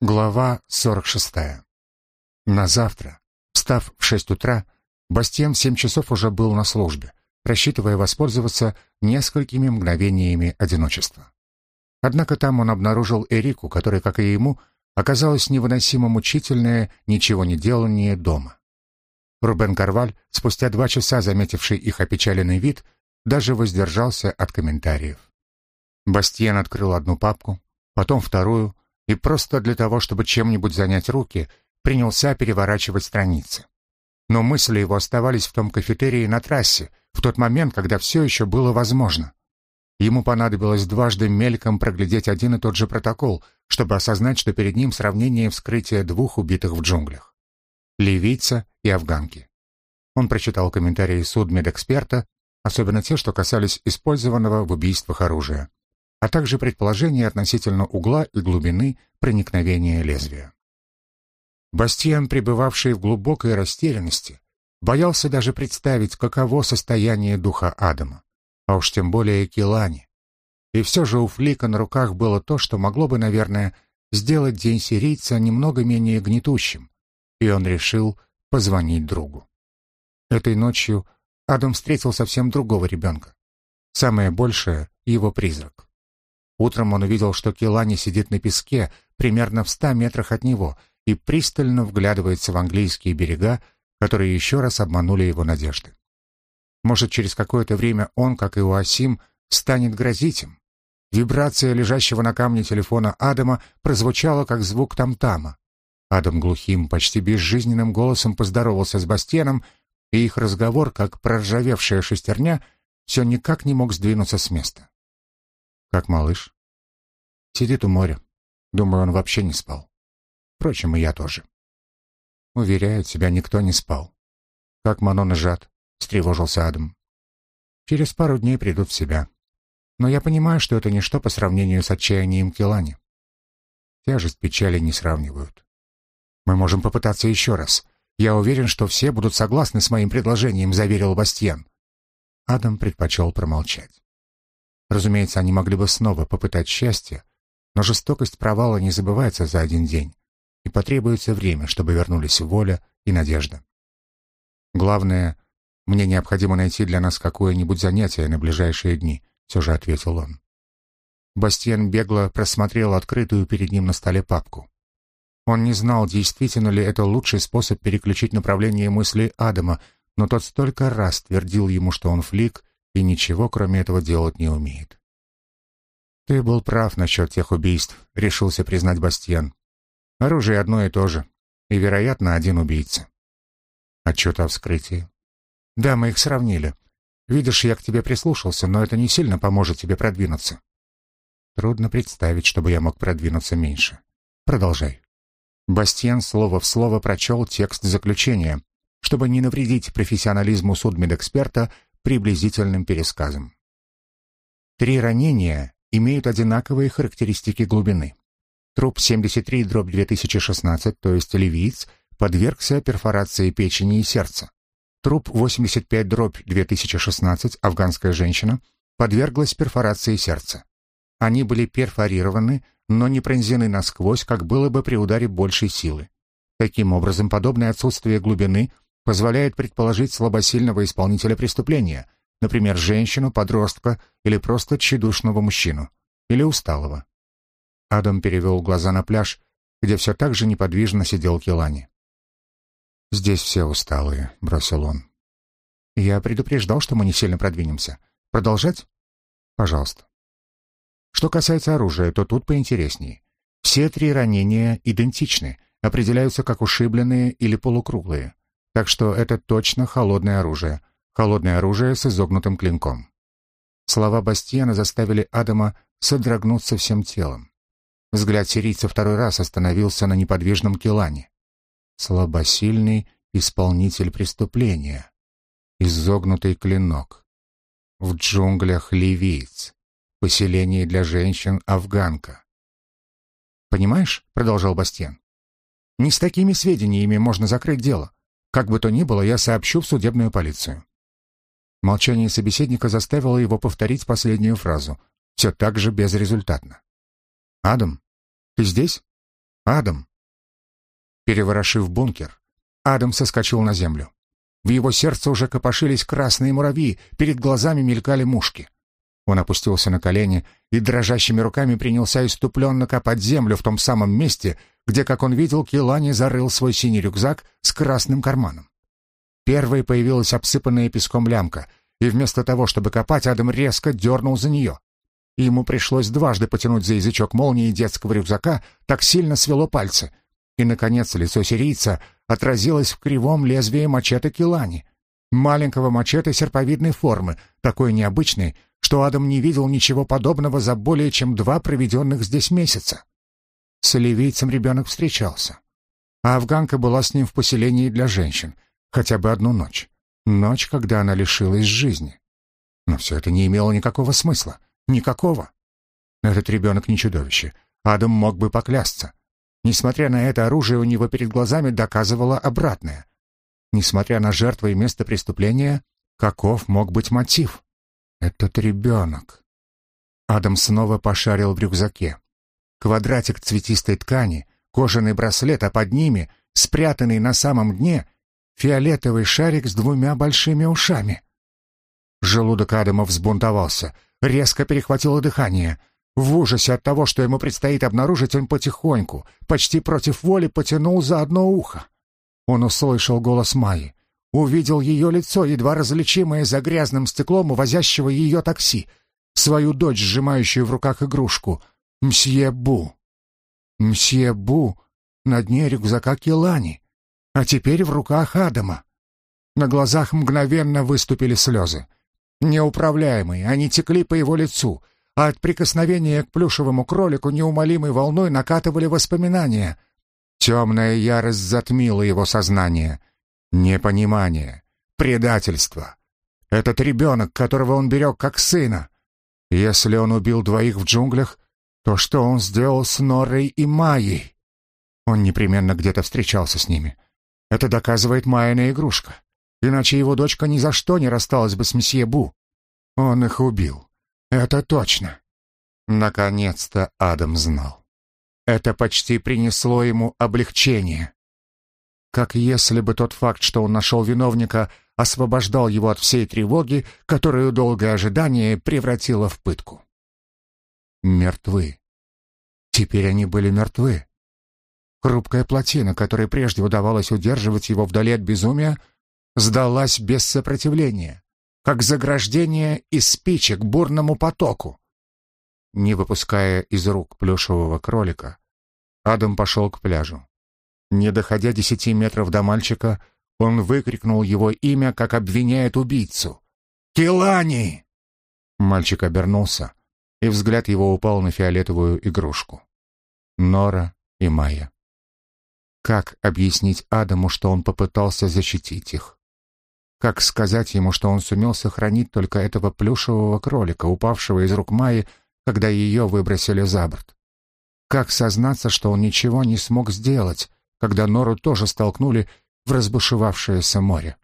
Глава 46. На завтра, встав в шесть утра, Бастиен в семь часов уже был на службе, рассчитывая воспользоваться несколькими мгновениями одиночества. Однако там он обнаружил Эрику, которая, как и ему, оказалась невыносимо мучительное ничего не делание дома. Рубен Карваль, спустя два часа заметивший их опечаленный вид, даже воздержался от комментариев. Бастиен открыл одну папку, потом вторую, и просто для того, чтобы чем-нибудь занять руки, принялся переворачивать страницы. Но мысли его оставались в том кафетерии на трассе, в тот момент, когда все еще было возможно. Ему понадобилось дважды мельком проглядеть один и тот же протокол, чтобы осознать, что перед ним сравнение вскрытия двух убитых в джунглях. Ливийца и афганки. Он прочитал комментарии судмедэксперта, особенно те, что касались использованного в убийствах оружия а также предположения относительно угла и глубины проникновения лезвия. Бастиан, пребывавший в глубокой растерянности, боялся даже представить, каково состояние духа Адама, а уж тем более Килани. И все же у Флика на руках было то, что могло бы, наверное, сделать день сирийца немного менее гнетущим, и он решил позвонить другу. Этой ночью Адам встретил совсем другого ребенка. Самое большее — его призрак. Утром он увидел, что Келани сидит на песке, примерно в ста метрах от него, и пристально вглядывается в английские берега, которые еще раз обманули его надежды. Может, через какое-то время он, как и Уасим, станет грозить им. Вибрация лежащего на камне телефона Адама прозвучала, как звук там-тама. Адам глухим, почти безжизненным голосом поздоровался с Бастеном, и их разговор, как проржавевшая шестерня, все никак не мог сдвинуться с места. Как малыш? Сидит у моря. Думаю, он вообще не спал. Впрочем, и я тоже. Уверяю тебя, никто не спал. Как Манон и Жад, встревожился Адам. Через пару дней придут в себя. Но я понимаю, что это ничто по сравнению с отчаянием Келани. Тяжесть печали не сравнивают. Мы можем попытаться еще раз. Я уверен, что все будут согласны с моим предложением, заверил Бастьян. Адам предпочел промолчать. Разумеется, они могли бы снова попытать счастье, но жестокость провала не забывается за один день, и потребуется время, чтобы вернулись воля и надежда. Главное, мне необходимо найти для нас какое-нибудь занятие на ближайшие дни, все же ответил он. Бастиен бегло просмотрел открытую перед ним на столе папку. Он не знал, действительно ли это лучший способ переключить направление мысли Адама, но тот столько раз твердил ему, что он флик, и ничего, кроме этого, делать не умеет. «Ты был прав насчет тех убийств», — решился признать Бастьян. «Оружие одно и то же, и, вероятно, один убийца». «Отчет о вскрытии?» «Да, мы их сравнили. Видишь, я к тебе прислушался, но это не сильно поможет тебе продвинуться». «Трудно представить, чтобы я мог продвинуться меньше. Продолжай». Бастьян слово в слово прочел текст заключения, чтобы не навредить профессионализму судмедэксперта приблизительным пересказом. Три ранения имеют одинаковые характеристики глубины. Труп 73 дробь 2016, то есть ливиец, подвергся перфорации печени и сердца. Труп 85 дробь 2016, афганская женщина, подверглась перфорации сердца. Они были перфорированы, но не пронзены насквозь, как было бы при ударе большей силы. Таким образом, подобное отсутствие глубины позволяет предположить слабосильного исполнителя преступления, например, женщину, подростка или просто тщедушного мужчину, или усталого. Адам перевел глаза на пляж, где все так же неподвижно сидел Келани. «Здесь все усталые», — бросил он. «Я предупреждал, что мы не сильно продвинемся. Продолжать?» «Пожалуйста». Что касается оружия, то тут поинтереснее. Все три ранения идентичны, определяются как ушибленные или полукруглые. Так что это точно холодное оружие. Холодное оружие с изогнутым клинком. Слова Бастиана заставили Адама содрогнуться всем телом. Взгляд сирийца второй раз остановился на неподвижном Келане. Слабосильный исполнитель преступления. Изогнутый клинок. В джунглях ливиец. Поселение для женщин афганка. «Понимаешь?» — продолжал Бастиан. «Не с такими сведениями можно закрыть дело. Как бы то ни было, я сообщу в судебную полицию». Молчание собеседника заставило его повторить последнюю фразу, все так же безрезультатно. «Адам, ты здесь?» Адам!» Переворошив бункер, Адам соскочил на землю. В его сердце уже копошились красные муравьи, перед глазами мелькали мушки. Он опустился на колени и дрожащими руками принялся иступленно копать землю в том самом месте, где, как он видел, Килани зарыл свой синий рюкзак с красным карманом. Первой появилась обсыпанная песком лямка, и вместо того, чтобы копать, Адам резко дернул за нее. Ему пришлось дважды потянуть за язычок молнии детского рюкзака, так сильно свело пальцы. И, наконец, лицо сирийца отразилось в кривом лезвии мачете Килани. Маленького мачете серповидной формы, такой необычной, что Адам не видел ничего подобного за более чем два проведенных здесь месяца. С ливийцем ребенок встречался. А афганка была с ним в поселении для женщин, хотя бы одну ночь. Ночь, когда она лишилась жизни. Но все это не имело никакого смысла. Никакого. Этот ребенок не чудовище. Адам мог бы поклясться. Несмотря на это, оружие у него перед глазами доказывало обратное. Несмотря на жертву и место преступления, каков мог быть мотив? Этот ребенок. Адам снова пошарил в рюкзаке. Квадратик цветистой ткани, кожаный браслет, а под ними, спрятанный на самом дне, фиолетовый шарик с двумя большими ушами. Желудок Адама взбунтовался, резко перехватило дыхание. В ужасе от того, что ему предстоит обнаружить, он потихоньку, почти против воли, потянул за одно ухо. Он услышал голос Майи увидел ее лицо, едва различимое за грязным стеклом увозящего ее такси, свою дочь, сжимающую в руках игрушку. Мсье Бу. Мсье Бу на дне рюкзака Келани, а теперь в руках Адама. На глазах мгновенно выступили слезы. Неуправляемые, они текли по его лицу, а от прикосновения к плюшевому кролику неумолимой волной накатывали воспоминания. Темная ярость затмила его сознание — Непонимание, предательство. Этот ребенок, которого он берег как сына. Если он убил двоих в джунглях, то что он сделал с Норой и Майей? Он непременно где-то встречался с ними. Это доказывает Майина игрушка. Иначе его дочка ни за что не рассталась бы с месье Бу. Он их убил. Это точно. Наконец-то Адам знал. Это почти принесло ему облегчение как если бы тот факт, что он нашел виновника, освобождал его от всей тревоги, которую долгое ожидание превратило в пытку. Мертвы. Теперь они были мертвы. Хрупкая плотина, которой прежде удавалось удерживать его вдали от безумия, сдалась без сопротивления, как заграждение из спичек бурному потоку. Не выпуская из рук плюшевого кролика, Адам пошел к пляжу. Не доходя десяти метров до мальчика, он выкрикнул его имя, как обвиняет убийцу. «Килани!» Мальчик обернулся, и взгляд его упал на фиолетовую игрушку. Нора и Майя. Как объяснить Адаму, что он попытался защитить их? Как сказать ему, что он сумел сохранить только этого плюшевого кролика, упавшего из рук Майи, когда ее выбросили за борт? Как сознаться, что он ничего не смог сделать, когда Нору тоже столкнули в разбушевавшееся море.